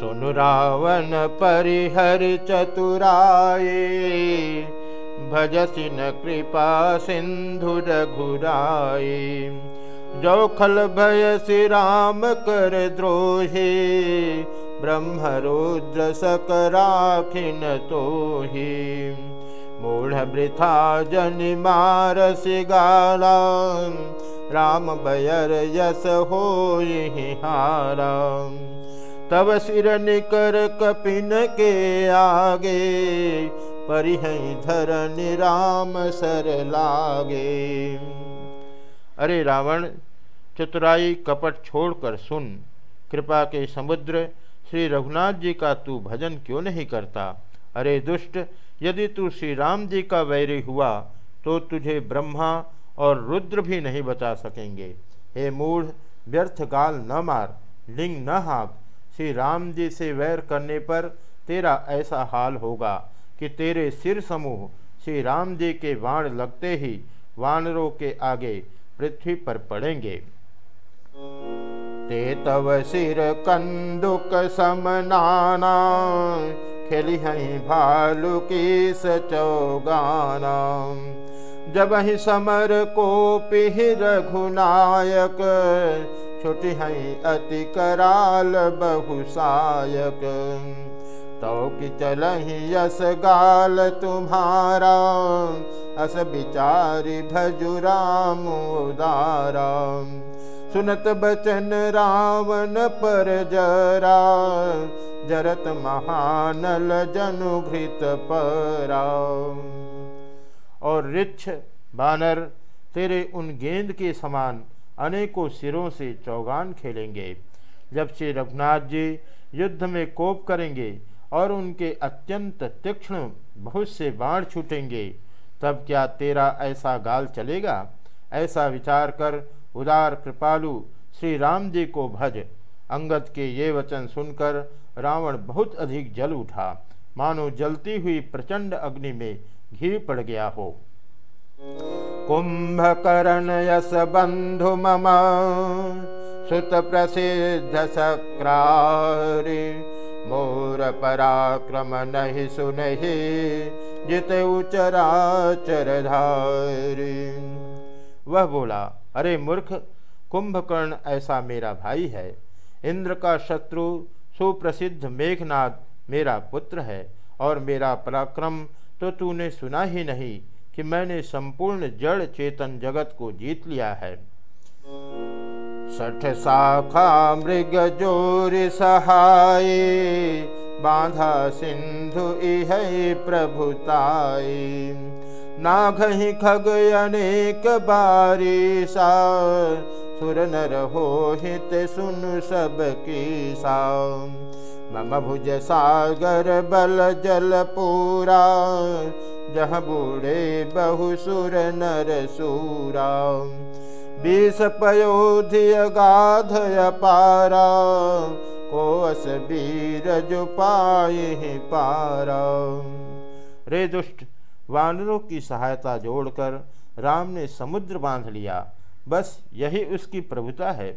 सुनुरावन परिहरिचतुराय भजसि न कृपा सिन्धु रघुराये जौखल भयसि राम सिन्धुरघुराय जोखलभयसि रामकरद्रोहि ब्रह्म रुद्रशकराखिनतोहि मूढवृथा जनि मारसि गाला राम बयर यस होहि हारा तब सिर निकर कपिन के आगे, परिह धरन राम सर लागे। अरे रावण, चतुराई कपट छोड़कर सुन। कृपा के समुद्र, श्री रघुनाथ जी का तू भजन क्यों नहीं करता? अरे दुष्ट, यदि तू श्री राम जी का वैरी हुआ तो तुझे ब्रह्मा और रुद्र भी नहीं बचा सकेंगे। हे मूढ़, व्यर्थ गाल न मार, लिंग न हाँक श्री राम जी से वैर करने पर तेरा ऐसा हाल होगा कि तेरे सिर समूह श्री राम जी के वाण लगते ही वानरों के आगे पृथ्वी पर पड़ेंगे। ते तव सिर कंदुक समनाना खेली भालू की सचौगाना जब ही समर को पिह रघुनायक छुटी हई अति कराल बहुसायक। तो कि चलही यस गाल तुम्हारा अस विचारी भजुराम उदारा। सुनत बचन रावण पर जरा, जरत महानल जनुघृत परा। और रिच्छ बानर, तेरे उन गेंद के समान अनेकों सिरों से चौगान खेलेंगे। जब श्री रघुनाथ जी युद्ध में कोप करेंगे और उनके अत्यंत तीक्ष्ण बहुत से बाण छूटेंगे, तब क्या तेरा ऐसा गाल चलेगा? ऐसा विचार कर उदार कृपालु श्री राम जी को भज। अंगद के ये वचन सुनकर रावण बहुत अधिक जल उठा। मानो जलती हुई प्रचंड अग्नि में घी पड़ गया हो। कुंभकर्ण यस बंधु मम सुत प्रसिद्ध सक्रारी मोर पराक्रम नहीं सुनहि जित उचराचर धारी वह बोला, अरे मूर्ख, कुंभकर्ण ऐसा मेरा भाई है। इंद्र का शत्रु सुप्रसिद्ध मेघनाथ मेरा पुत्र है और मेरा पराक्रम तो तूने सुना ही नहीं। कि मैंने संपूर्ण जड़ चेतन जगत को जीत लिया है। सठ शाखा मृग ज़ोर सहाय, बांधा सिंधु इह प्रभुताई नाघहि खग अनेक बारिशा, सुर नर हो हित सुन सब की सा मम भुज सागर बल जल पूरा जह बूढ़े बहु सुर नर सूरा बीस पयोध्य गाधय पारा कोस वीर जो पाए पारा रे दुष्ट, वानरों की सहायता जोड़कर राम ने समुद्र बाँध लिया। बस यही उसकी प्रभुता है।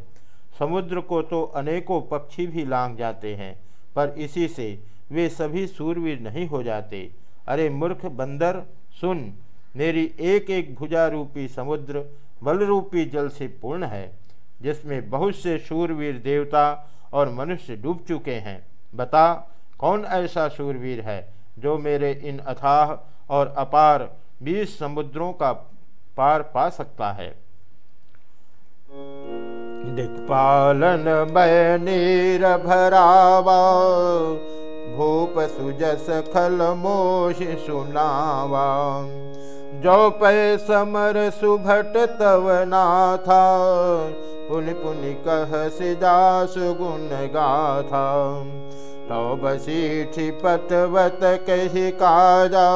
समुद्र को तो अनेकों पक्षी भी लांग जाते हैं, पर इसी से वे सभी सूरवीर नहीं हो जाते। अरे मूर्ख बंदर, सुन, मेरी एक एक भुजा रूपी समुद्र बल रूपी जल से पूर्ण है, जिसमें बहुत से शूरवीर देवता और मनुष्य डूब चुके हैं। बता, कौन ऐसा शूरवीर है जो मेरे इन अथाह और अपार बीस समुद्रों का पार पा सकता है? दिक्पालन भरावा भूप सुजस खल मोश सुनावा। जो पै समर सुभट तव नाथा, पुन पुन कह सिदास गुण गाथा। तो बसीठी पतवत कही काजा,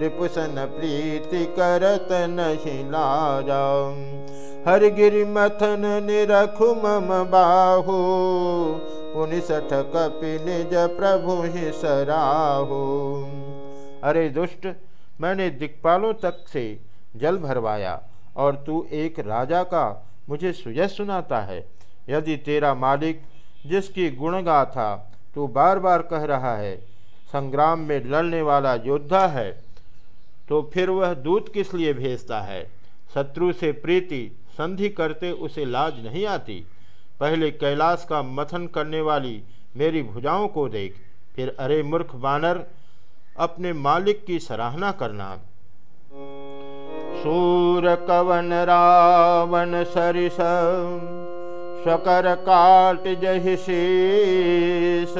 रिपुसन प्रीति करत नहीं लाजा। हर गिरि मथन निरखु मम बाहु उनिसठ कपि निज प्रभु ही सराहु। अरे दुष्ट, मैंने दिक्पालों तक से जल भरवाया और तू एक राजा का मुझे सुजह सुनाता है। यदि तेरा मालिक जिसकी गुणगा था तू बार बार कह रहा है, संग्राम में लड़ने वाला योद्धा है तो फिर वह दूत किस लिए भेजता है? शत्रु से प्रीति, संधि करते उसे लाज नहीं आती। पहले कैलाश का मथन करने वाली मेरी भुजाओं को देख, फिर अरे मूर्ख बानर अपने मालिक की सराहना करना। सूर कवन रावण सरिस, स्वकर काट जहि शीस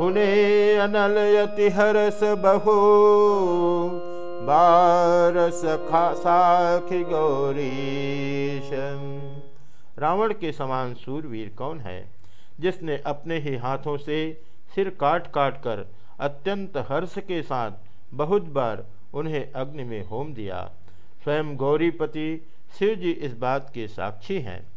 हुने अनल यति हरस बहु, बारस साखी गौरीश। रावण के समान सूरवीर कौन है? जिसने अपने ही हाथों से सिर काट काट कर अत्यंत हर्ष के साथ बहुत बार उन्हें अग्नि में होम दिया। स्वयं गौरीपति शिव जी इस बात के साक्षी हैं।